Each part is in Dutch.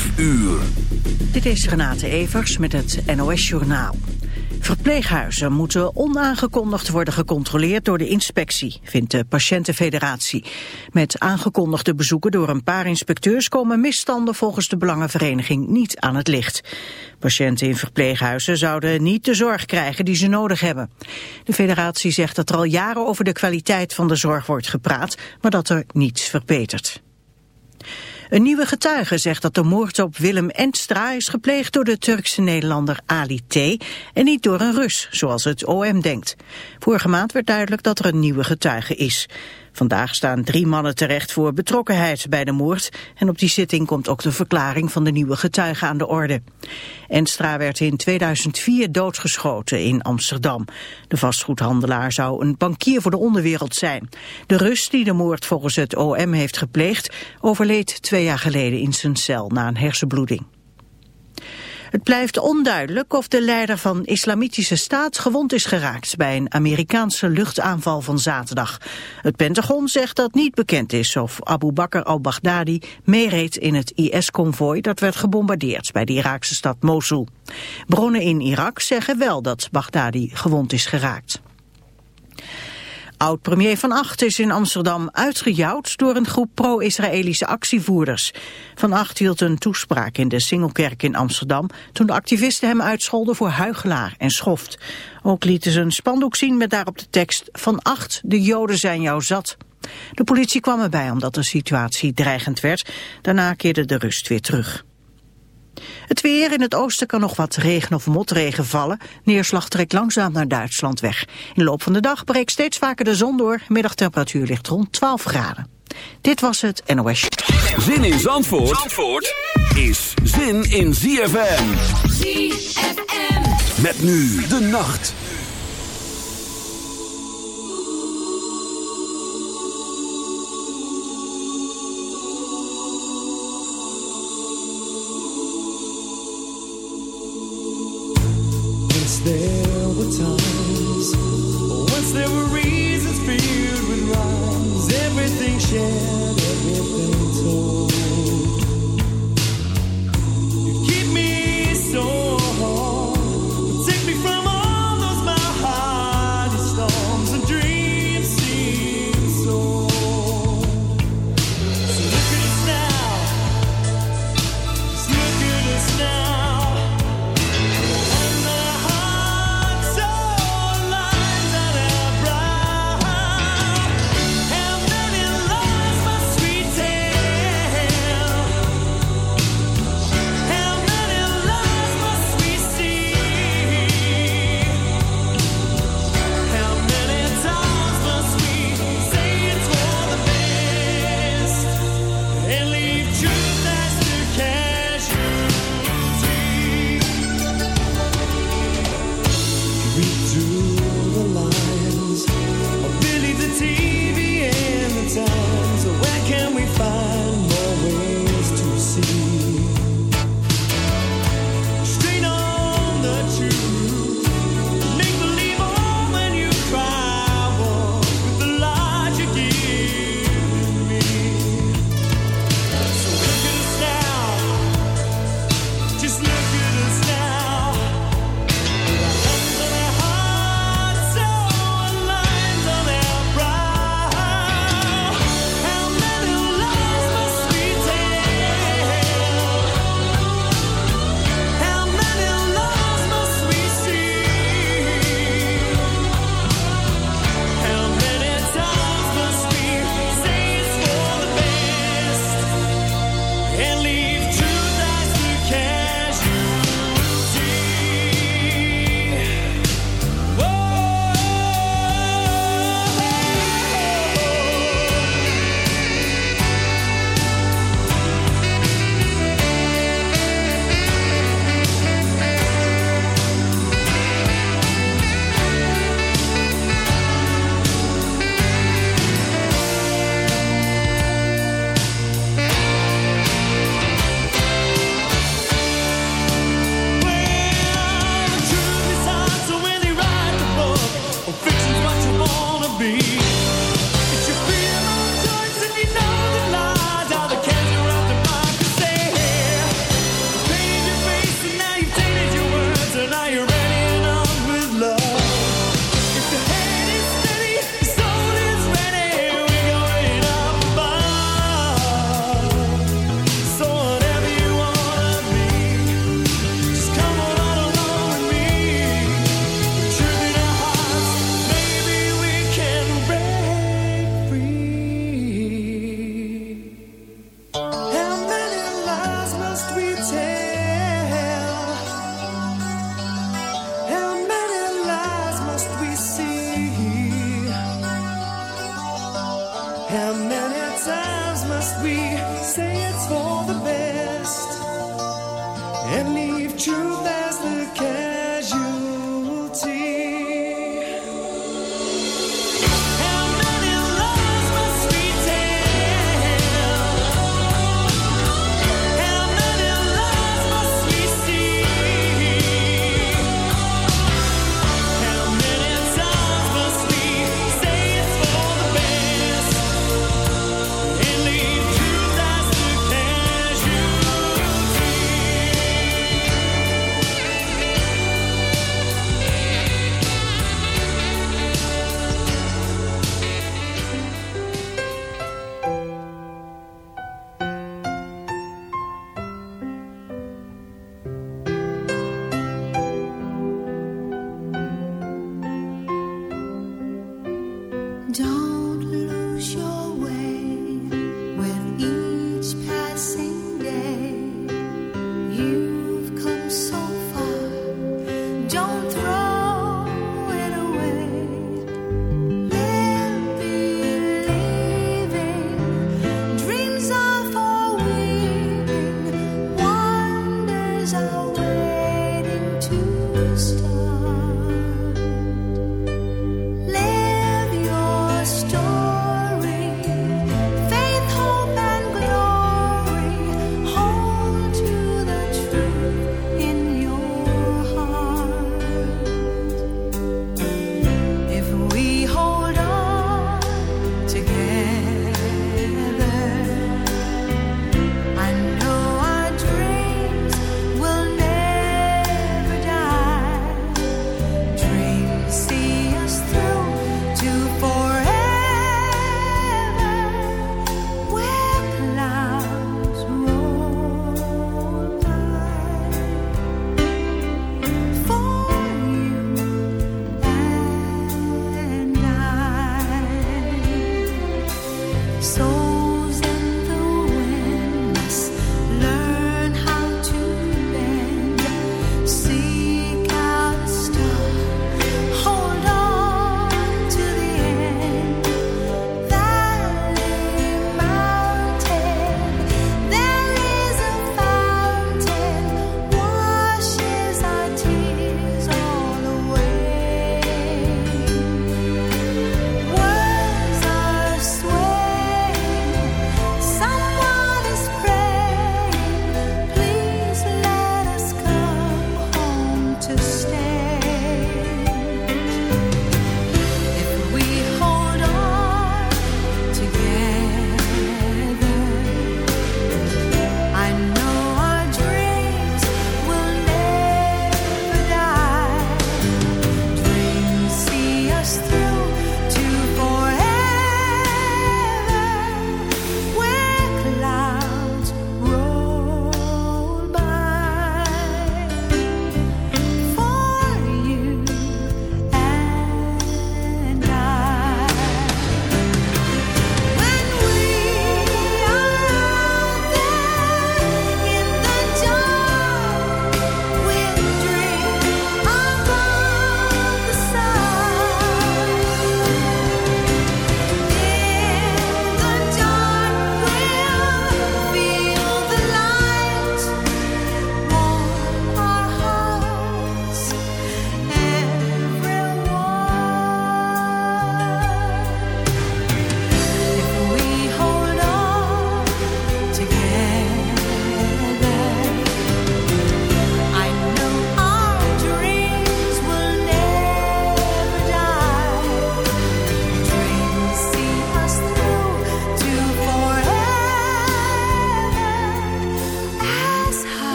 5 uur. Dit is Renate Evers met het NOS Journaal. Verpleeghuizen moeten onaangekondigd worden gecontroleerd door de inspectie, vindt de Patiëntenfederatie. Met aangekondigde bezoeken door een paar inspecteurs komen misstanden volgens de Belangenvereniging niet aan het licht. Patiënten in verpleeghuizen zouden niet de zorg krijgen die ze nodig hebben. De federatie zegt dat er al jaren over de kwaliteit van de zorg wordt gepraat, maar dat er niets verbetert. Een nieuwe getuige zegt dat de moord op Willem Enstra is gepleegd door de Turkse Nederlander Ali T. en niet door een Rus, zoals het OM denkt. Vorige maand werd duidelijk dat er een nieuwe getuige is. Vandaag staan drie mannen terecht voor betrokkenheid bij de moord en op die zitting komt ook de verklaring van de nieuwe getuige aan de orde. Enstra werd in 2004 doodgeschoten in Amsterdam. De vastgoedhandelaar zou een bankier voor de onderwereld zijn. De Rus die de moord volgens het OM heeft gepleegd overleed twee jaar geleden in zijn cel na een hersenbloeding. Het blijft onduidelijk of de leider van Islamitische Staat gewond is geraakt bij een Amerikaanse luchtaanval van zaterdag. Het Pentagon zegt dat niet bekend is of Abu Bakr al-Baghdadi meereed in het IS-convooi dat werd gebombardeerd bij de Iraakse stad Mosul. Bronnen in Irak zeggen wel dat Baghdadi gewond is geraakt. Oud-premier Van Acht is in Amsterdam uitgejouwd door een groep pro-Israëlische actievoerders. Van Acht hield een toespraak in de Singelkerk in Amsterdam toen de activisten hem uitscholden voor huigelaar en schoft. Ook lieten ze een spandoek zien met daarop de tekst Van Acht, de Joden zijn jou zat. De politie kwam erbij omdat de situatie dreigend werd. Daarna keerde de rust weer terug. Het weer in het oosten kan nog wat regen of motregen vallen. Neerslag trekt langzaam naar Duitsland weg. In de loop van de dag breekt steeds vaker de zon door. Middagtemperatuur ligt rond 12 graden. Dit was het NOS. Zin in Zandvoort, Zandvoort is zin in ZFM. ZFM. Met nu de nacht. times must we say it's for?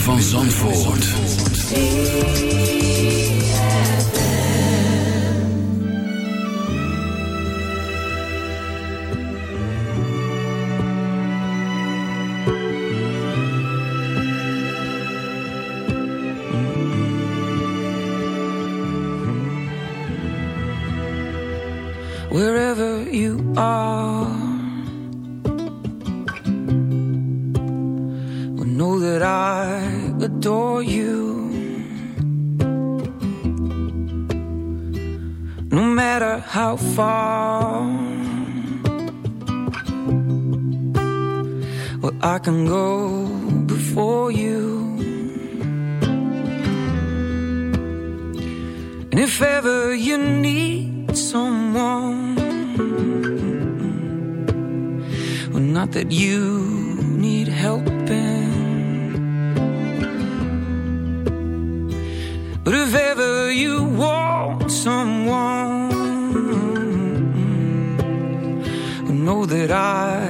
Van Zandvoort. wrong. Well, not that you need helping, but if ever you want someone, well, know that I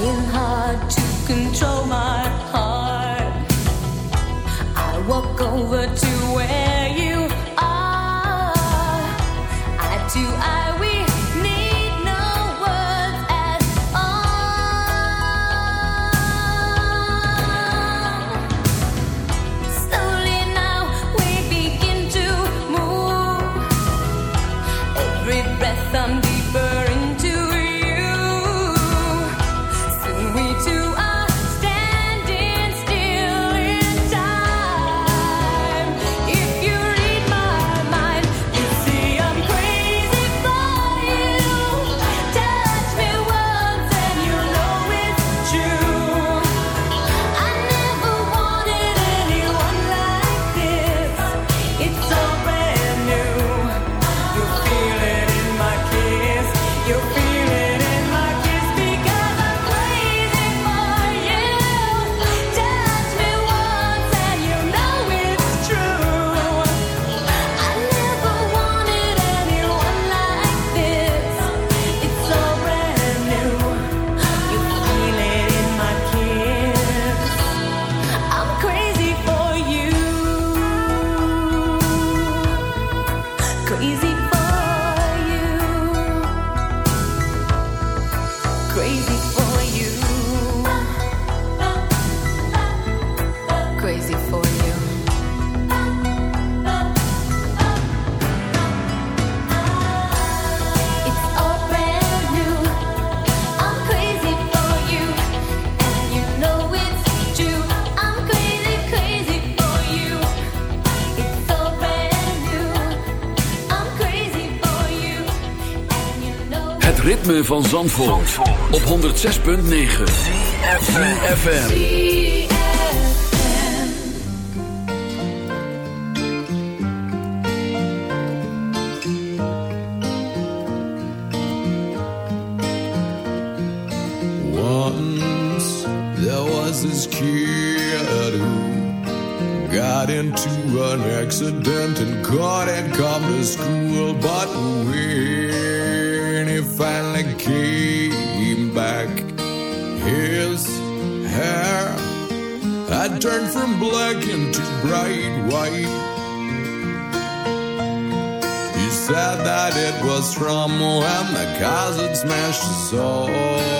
trying hard to control my heart. I walk over to where. Het ritme van Zandvoort, op 106.9 FM Once there was this kid who got into an accident and couldn't come to school but we turned from black into bright white. You said that it was from when the cousin smashed us all.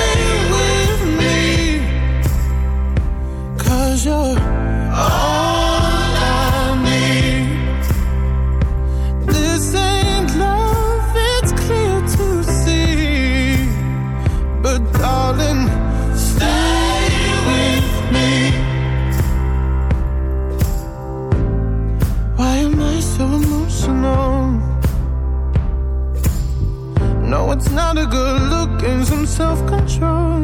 self-control.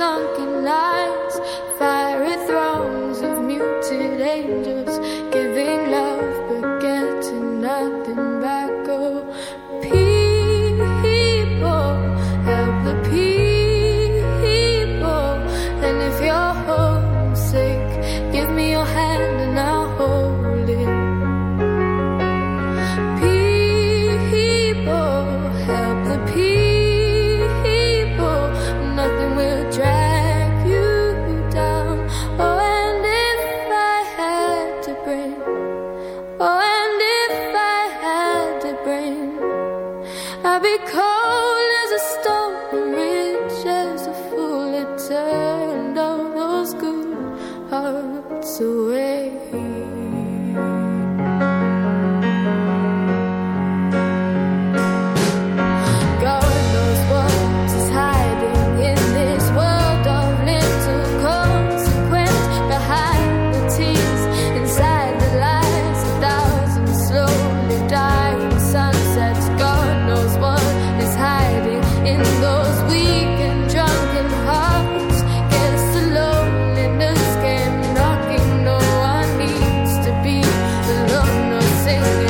Sunken sing.